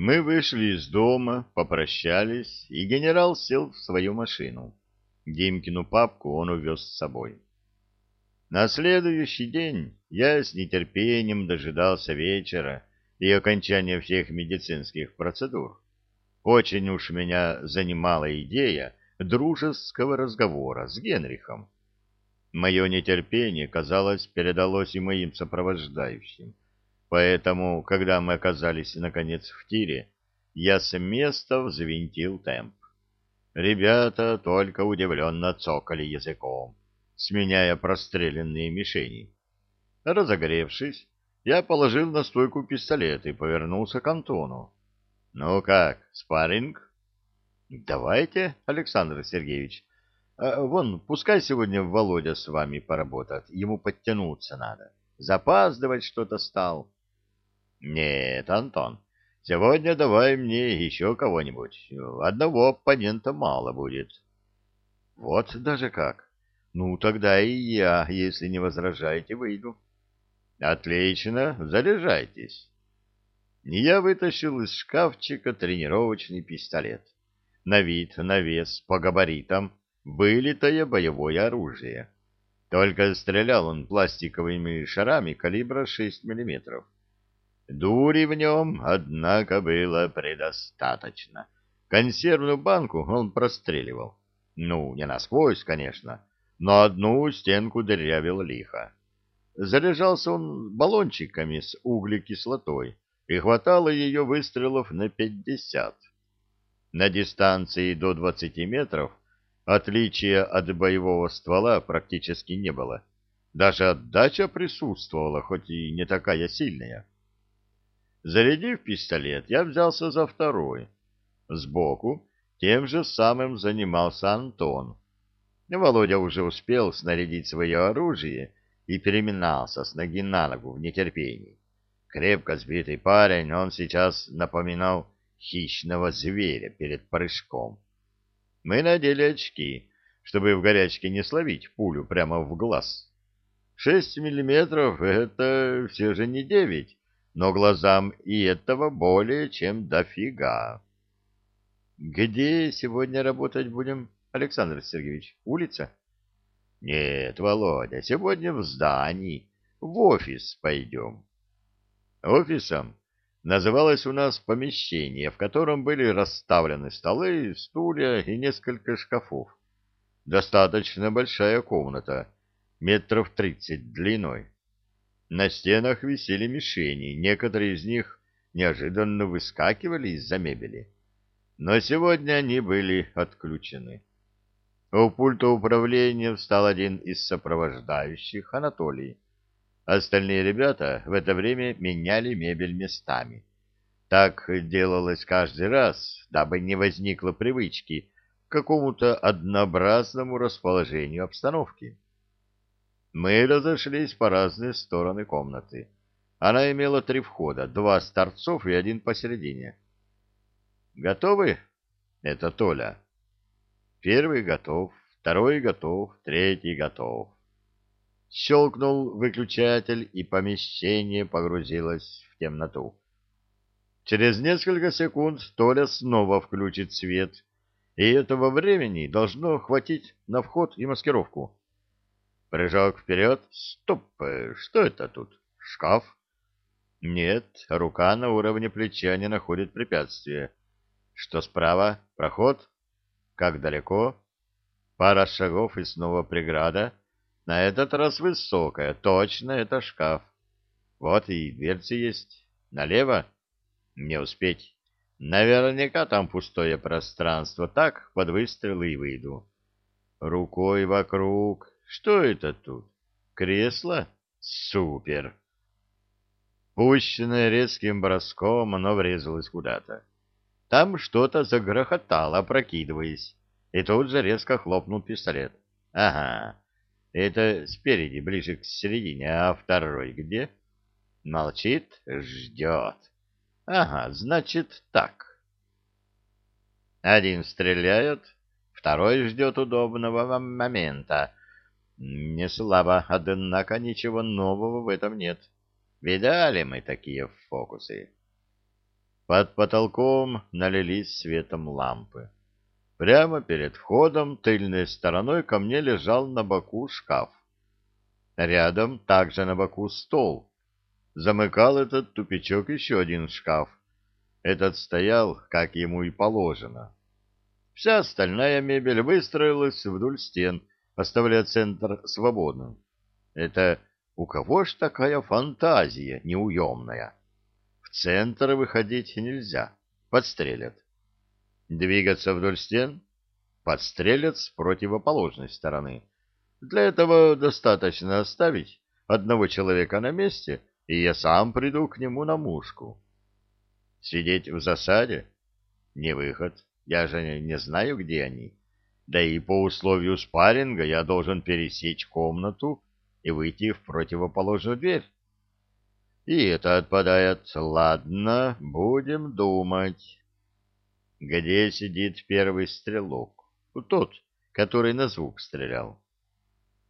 Мы вышли из дома, попрощались, и генерал сел в свою машину. Димкину папку он увез с собой. На следующий день я с нетерпением дожидался вечера и окончания всех медицинских процедур. Очень уж меня занимала идея дружеского разговора с Генрихом. Мое нетерпение, казалось, передалось и моим сопровождающим. Поэтому, когда мы оказались, наконец, в тире, я с места взвинтил темп. Ребята только удивленно цокали языком, сменяя простреленные мишени. Разогревшись, я положил на стойку пистолет и повернулся к Антону. — Ну как, спарринг? — Давайте, Александр Сергеевич. А, вон, пускай сегодня Володя с вами поработает, ему подтянуться надо. Запаздывать что-то стал. — нет, Антон, сегодня давай мне еще кого-нибудь. Одного оппонента мало будет. Вот даже как. Ну, тогда и я, если не возражаете, выйду. Отлично, заряжайтесь. Я вытащил из шкафчика тренировочный пистолет. На вид, на вес, по габаритам, вылитое боевое оружие. Только стрелял он пластиковыми шарами калибра 6 миллиметров. Дури в нем, однако, было предостаточно. Консервную банку он простреливал. Ну, не насквозь, конечно, но одну стенку дырявил лихо. Заряжался он баллончиками с углекислотой, и хватало ее выстрелов на пятьдесят. На дистанции до двадцати метров отличия от боевого ствола практически не было. Даже отдача присутствовала, хоть и не такая сильная. Зарядив пистолет, я взялся за второй. Сбоку тем же самым занимался Антон. Володя уже успел снарядить свое оружие и переминался с ноги на ногу в нетерпении. Крепко сбитый парень, он сейчас напоминал хищного зверя перед прыжком. Мы надели очки, чтобы в горячке не словить пулю прямо в глаз. Шесть миллиметров — это все же не девять, но глазам и этого более чем дофига. Где сегодня работать будем, Александр Сергеевич? Улица? Нет, Володя, сегодня в здании, в офис пойдем. Офисом называлось у нас помещение, в котором были расставлены столы, стулья и несколько шкафов. Достаточно большая комната, метров тридцать длиной. На стенах висели мишени, некоторые из них неожиданно выскакивали из-за мебели. Но сегодня они были отключены. У пульта управления встал один из сопровождающих, Анатолий. Остальные ребята в это время меняли мебель местами. Так делалось каждый раз, дабы не возникло привычки к какому-то однообразному расположению обстановки. Мы разошлись по разные стороны комнаты. Она имела три входа, два с торцов и один посередине. «Готовы?» — это Толя. Первый готов, второй готов, третий готов. Щелкнул выключатель, и помещение погрузилось в темноту. Через несколько секунд Толя снова включит свет, и этого времени должно хватить на вход и маскировку. Прыжок вперед. Стоп! Что это тут? Шкаф? Нет, рука на уровне плеча не находит препятствия. Что справа? Проход? Как далеко? Пара шагов и снова преграда. На этот раз высокая. Точно, это шкаф. Вот и дверцы есть. Налево? Не успеть. Наверняка там пустое пространство. Так, под выстрелы и выйду. Рукой вокруг. Что это тут? Кресло? Супер! Пущенное резким броском, оно врезалось куда-то. Там что-то загрохотало, опрокидываясь, и тут же резко хлопнул пистолет. Ага, это спереди, ближе к середине, а второй где? Молчит, ждет. Ага, значит так. Один стреляет, второй ждет удобного момента, не слабо, однако ничего нового в этом нет. Видали мы такие фокусы. Под потолком налились светом лампы. Прямо перед входом тыльной стороной ко мне лежал на боку шкаф. Рядом также на боку стол. Замыкал этот тупичок еще один шкаф. Этот стоял, как ему и положено. Вся остальная мебель выстроилась вдоль стен, оставляя центр свободным. Это у кого ж такая фантазия неуемная? В центр выходить нельзя, подстрелят. Двигаться вдоль стен? Подстрелят с противоположной стороны. Для этого достаточно оставить одного человека на месте, и я сам приду к нему на мушку. Сидеть в засаде? Не выход. Я же не знаю, где они. Да и по условию спарринга я должен пересечь комнату и выйти в противоположную дверь. И это отпадает. Ладно, будем думать. Где сидит первый стрелок? Тот, который на звук стрелял.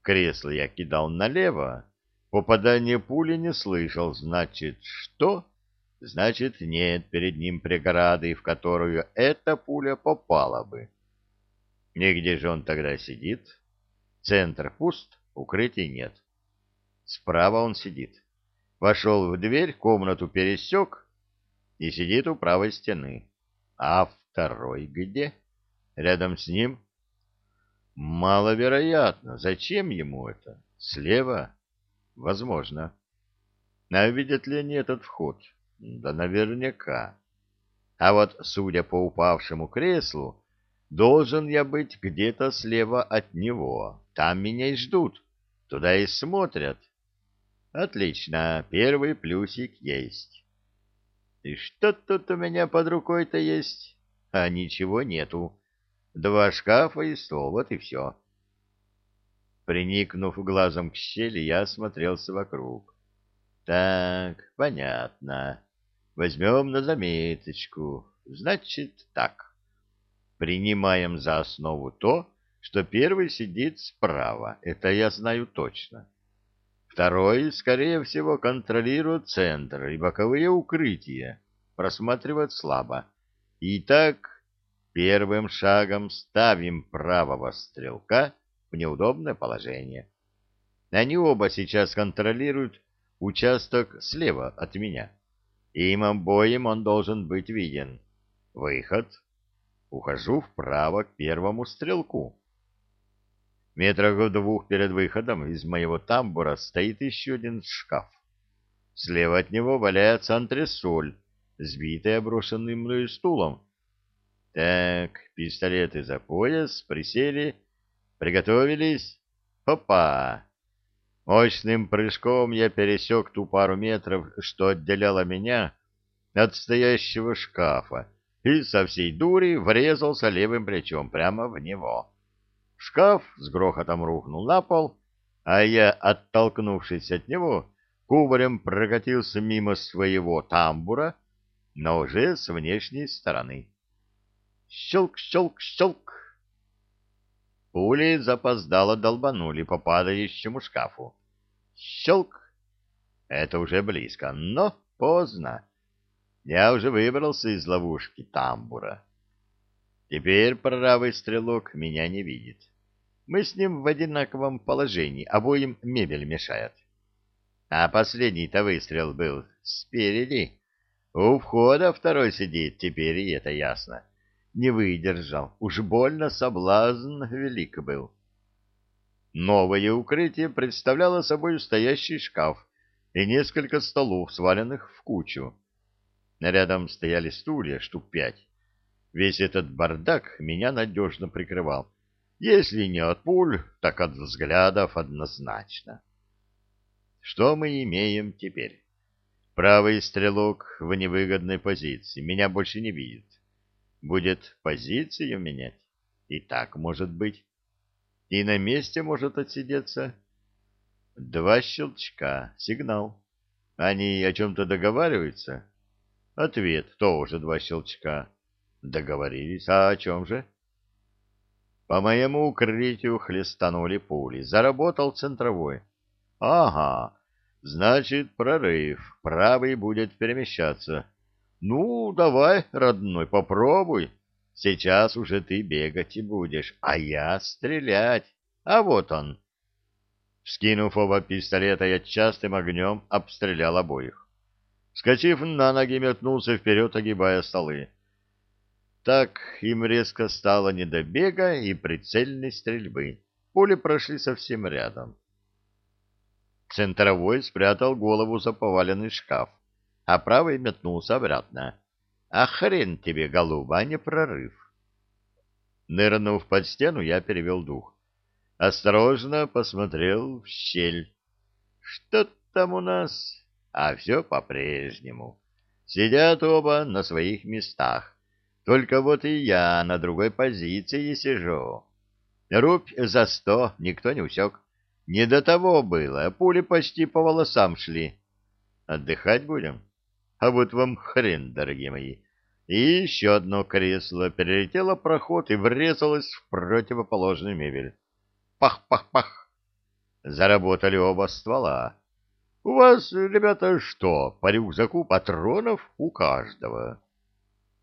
Кресло я кидал налево. Попадание пули не слышал. Значит, что? значит, нет перед ним преграды, в которую эта пуля попала бы. Нигде же он тогда сидит. Центр пуст, укрытий нет. Справа он сидит. Вошел в дверь, комнату пересек и сидит у правой стены. А второй где? Рядом с ним? Маловероятно. Зачем ему это? Слева? Возможно. А видят ли они этот вход? Да наверняка. А вот, судя по упавшему креслу, должен я быть где-то слева от него. Там меня и ждут. Туда и смотрят. Отлично, первый плюсик есть. И что тут у меня под рукой-то есть? А ничего нету. Два шкафа и стол, вот и все. Приникнув глазом к щели, я осмотрелся вокруг. Так, понятно. Возьмем на заметочку. Значит так. Принимаем за основу то, что первый сидит справа. Это я знаю точно. Второй, скорее всего, контролирует центр и боковые укрытия. Просматривает слабо. Итак, первым шагом ставим правого стрелка в неудобное положение. Они оба сейчас контролируют участок слева от меня. Им обоим он должен быть виден. Выход. Ухожу вправо к первому стрелку. Метрах в двух перед выходом из моего тамбура стоит еще один шкаф. Слева от него валяется антресоль, сбитая брошенным мною стулом. Так, пистолеты за пояс, присели, приготовились. Опа! Мощным прыжком я пересек ту пару метров, что отделяло меня от стоящего шкафа, и со всей дури врезался левым плечом прямо в него. Шкаф с грохотом рухнул на пол, а я, оттолкнувшись от него, кубарем прокатился мимо своего тамбура, но уже с внешней стороны. Щелк, щелк, щелк. Пули запоздало долбанули по падающему шкафу. Щелк! Это уже близко, но поздно. Я уже выбрался из ловушки тамбура. Теперь правый стрелок меня не видит. Мы с ним в одинаковом положении, обоим мебель мешает. А последний-то выстрел был спереди. У входа второй сидит, теперь и это ясно не выдержал. Уж больно соблазн велик был. Новое укрытие представляло собой стоящий шкаф и несколько столов, сваленных в кучу. Рядом стояли стулья, штук пять. Весь этот бардак меня надежно прикрывал. Если не от пуль, так от взглядов однозначно. Что мы имеем теперь? Правый стрелок в невыгодной позиции. Меня больше не видит будет позицию менять. И так может быть. И на месте может отсидеться. Два щелчка. Сигнал. Они о чем-то договариваются? Ответ. Тоже два щелчка. Договорились. А о чем же? По моему укрытию хлестанули пули. Заработал центровой. Ага. Значит, прорыв. Правый будет перемещаться. Ну, давай, родной, попробуй. Сейчас уже ты бегать и будешь, а я стрелять. А вот он. Скинув оба пистолета, я частым огнем обстрелял обоих. Скочив на ноги, метнулся вперед, огибая столы. Так им резко стало не до бега и прицельной стрельбы. Пули прошли совсем рядом. Центровой спрятал голову за поваленный шкаф, а правый метнулся обратно. А хрен тебе, голуба, а не прорыв. Нырнув под стену, я перевел дух. Осторожно посмотрел в щель. Что там у нас? А все по-прежнему. Сидят оба на своих местах. Только вот и я на другой позиции сижу. Рубь за сто никто не усек. Не до того было, пули почти по волосам шли. Отдыхать будем? А вот вам хрен, дорогие мои. И еще одно кресло перелетело проход и врезалось в противоположную мебель. Пах-пах-пах! Заработали оба ствола. У вас, ребята, что, по рюкзаку патронов у каждого?